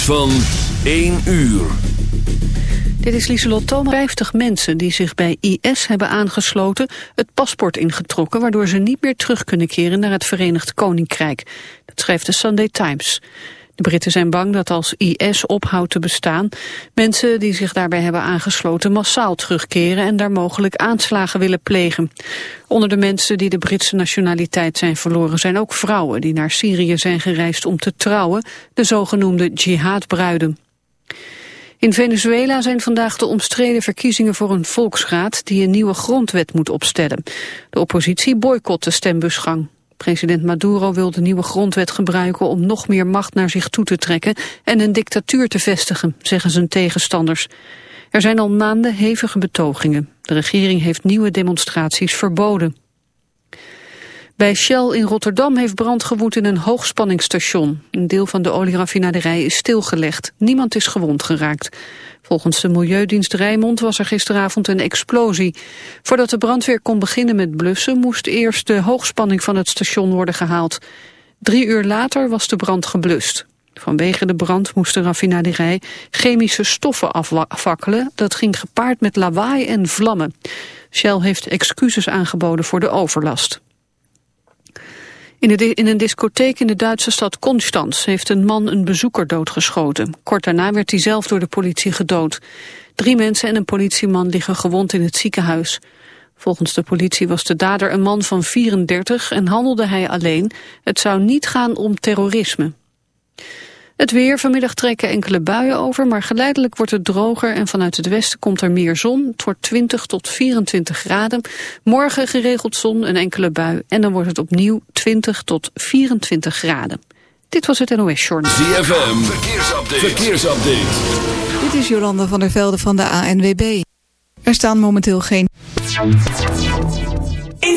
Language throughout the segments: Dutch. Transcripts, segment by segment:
van 1 uur. Dit is Lieselot Thomas. 50 mensen die zich bij IS hebben aangesloten... het paspoort ingetrokken... waardoor ze niet meer terug kunnen keren naar het Verenigd Koninkrijk. Dat schrijft de Sunday Times. De Britten zijn bang dat als IS ophoudt te bestaan... mensen die zich daarbij hebben aangesloten massaal terugkeren... en daar mogelijk aanslagen willen plegen. Onder de mensen die de Britse nationaliteit zijn verloren... zijn ook vrouwen die naar Syrië zijn gereisd om te trouwen... de zogenoemde jihadbruiden. In Venezuela zijn vandaag de omstreden verkiezingen voor een volksraad die een nieuwe grondwet moet opstellen. De oppositie boycott de stembusgang. President Maduro wil de nieuwe grondwet gebruiken om nog meer macht naar zich toe te trekken en een dictatuur te vestigen, zeggen zijn tegenstanders. Er zijn al maanden hevige betogingen. De regering heeft nieuwe demonstraties verboden. Bij Shell in Rotterdam heeft brand gewoed in een hoogspanningsstation. Een deel van de olieraffinaderij is stilgelegd. Niemand is gewond geraakt. Volgens de Milieudienst Rijnmond was er gisteravond een explosie. Voordat de brandweer kon beginnen met blussen... moest eerst de hoogspanning van het station worden gehaald. Drie uur later was de brand geblust. Vanwege de brand moest de raffinaderij chemische stoffen afvakkelen. Dat ging gepaard met lawaai en vlammen. Shell heeft excuses aangeboden voor de overlast. In, een discotheek in de Duitse stad Konstanz heeft een man een bezoeker doodgeschoten. Kort daarna werd hij zelf door de politie gedood. Drie mensen en een politieman liggen gewond in het ziekenhuis. Volgens de politie was de dader een man van 34 en handelde hij alleen. Het zou niet gaan om terrorisme. Het weer, vanmiddag trekken enkele buien over, maar geleidelijk wordt het droger en vanuit het westen komt er meer zon. Het wordt 20 tot 24 graden. Morgen geregeld zon, een enkele bui en dan wordt het opnieuw 20 tot 24 graden. Dit was het NOS Journal. ZFM, verkeersupdate. verkeersupdate. Dit is Jolanda van der Velde van de ANWB. Er staan momenteel geen... In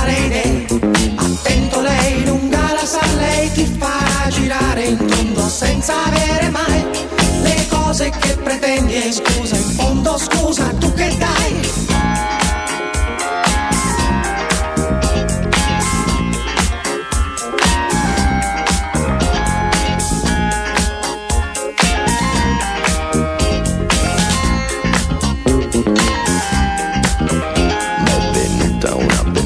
non sapere mai le cose che pretendi scusa in fondo scusa tu che dai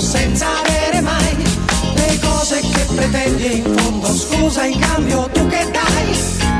senza avere mai le cose che pretendi in fondo. Scusa in cambio tu che dai?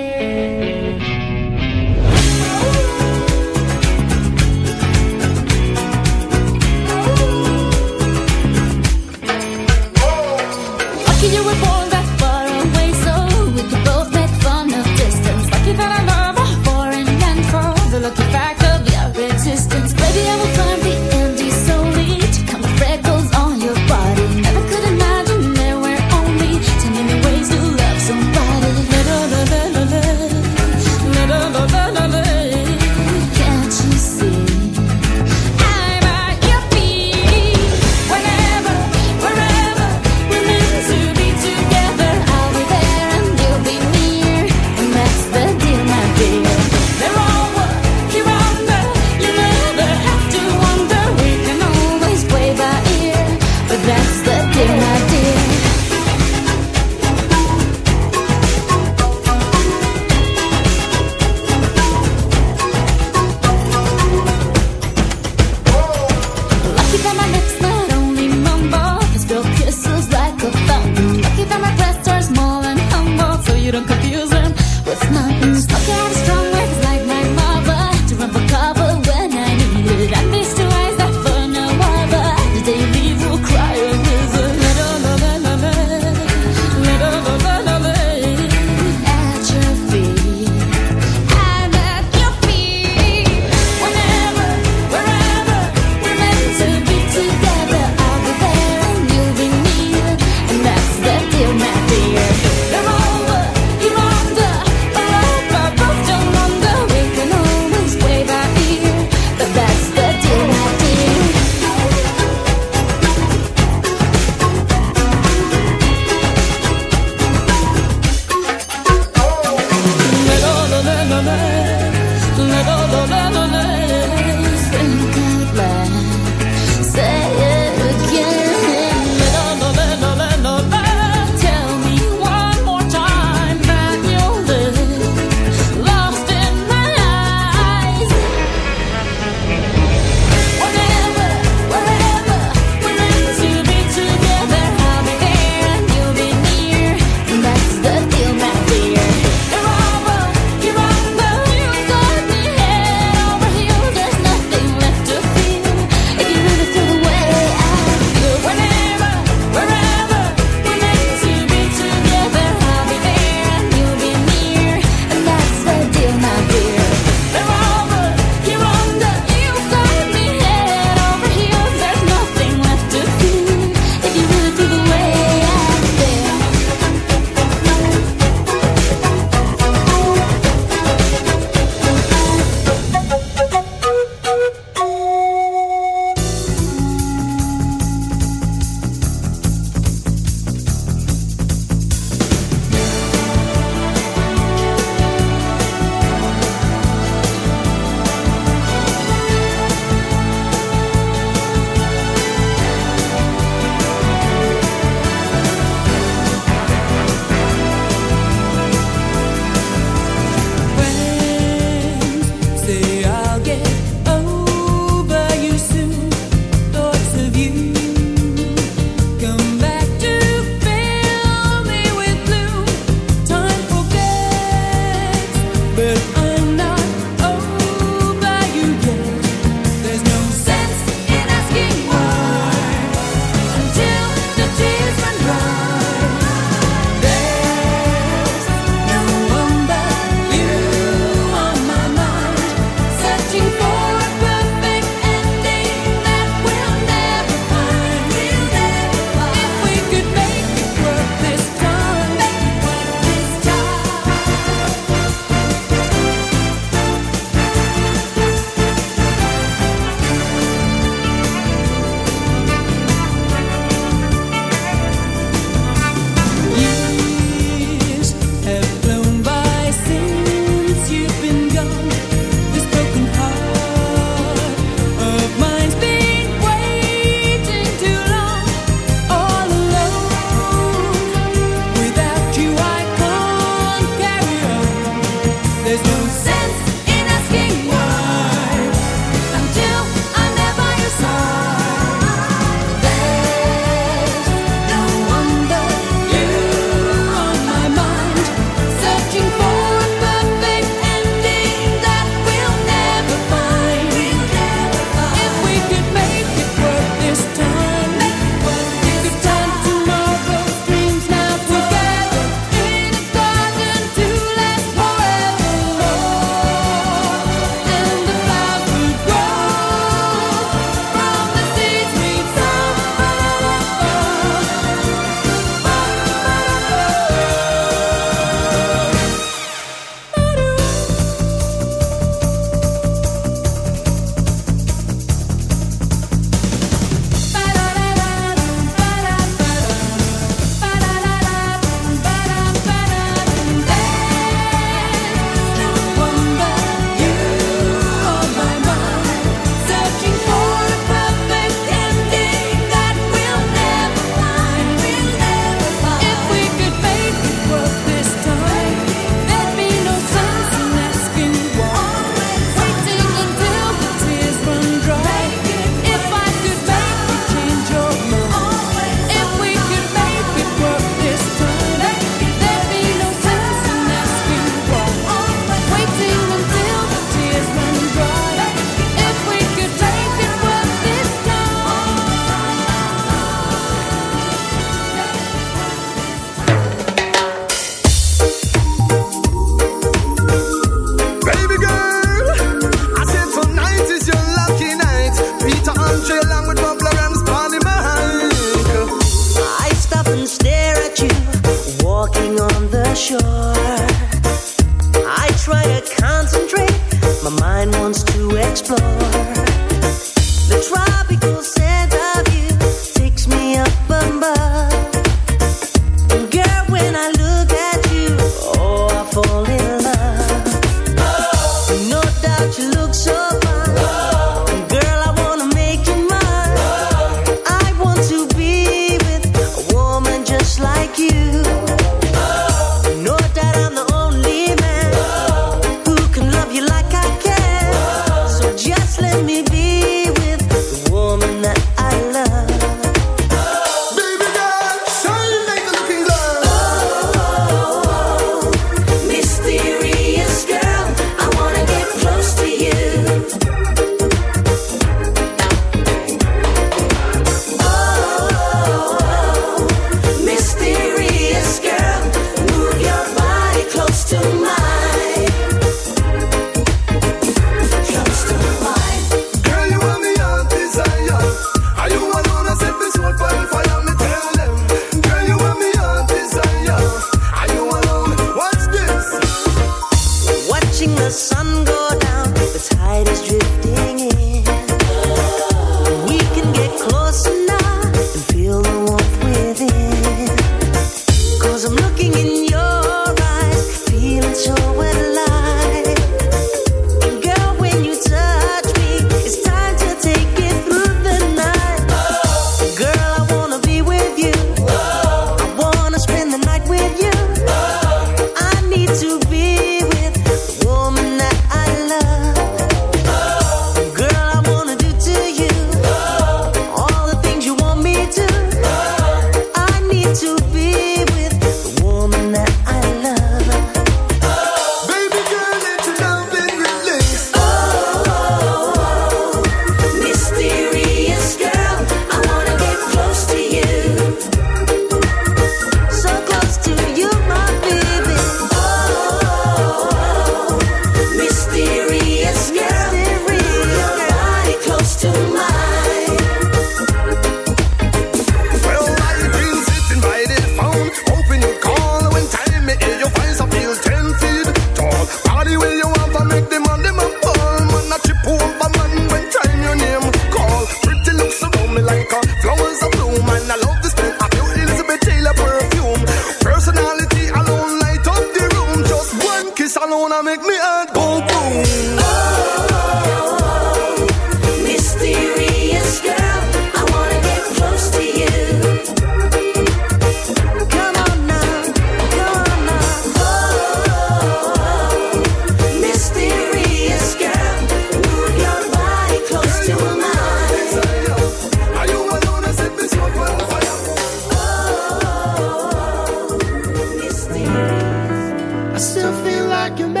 still feel like you're.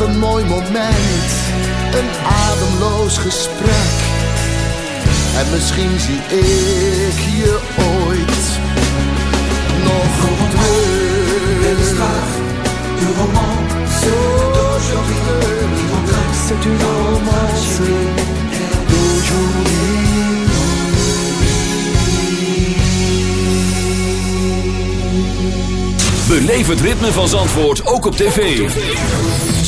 Een mooi moment, een ademloos gesprek. En misschien zie ik je ooit nog goed terug. je roman, c'est une romance. Beleef het ritme van Zandvoort ook op tv.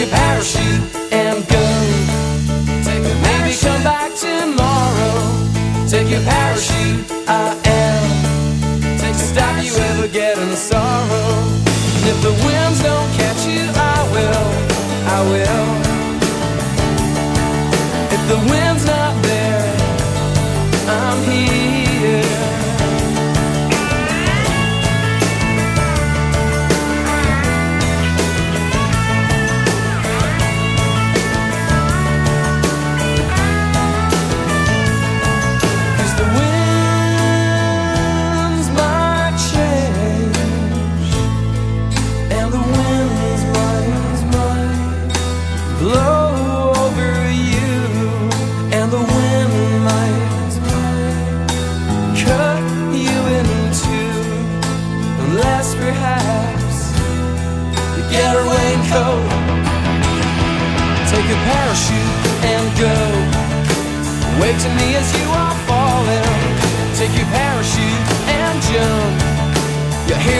your parachute and go. Take a Maybe come back tomorrow. Take your parachute. I am take to stop you ever getting sorrow. And if the winds don't catch you, I will, I will.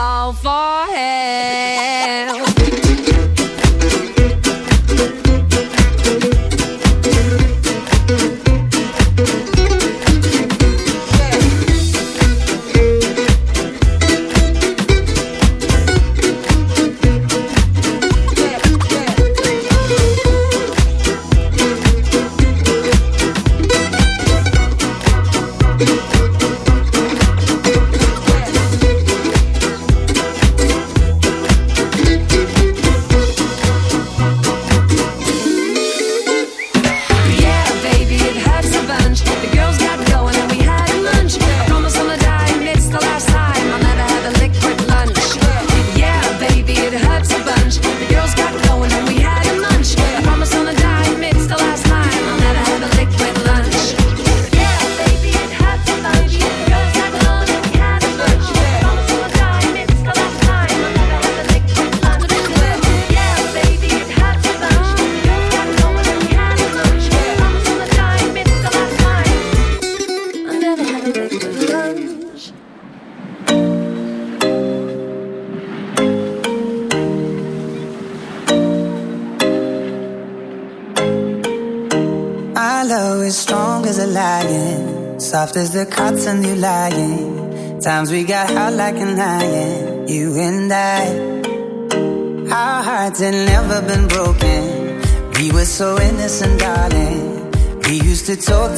call for help.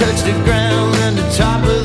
touch the ground and the top of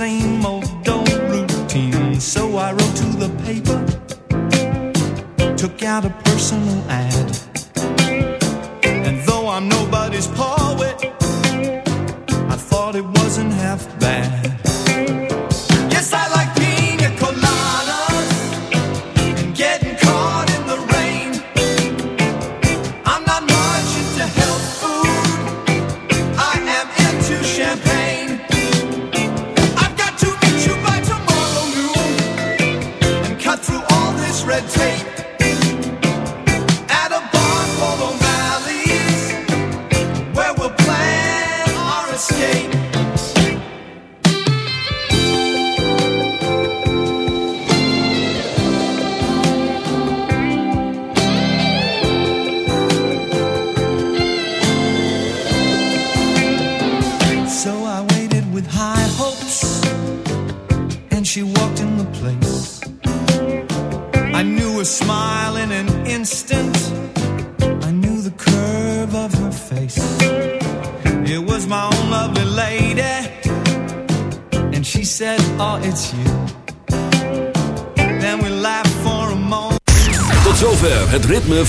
same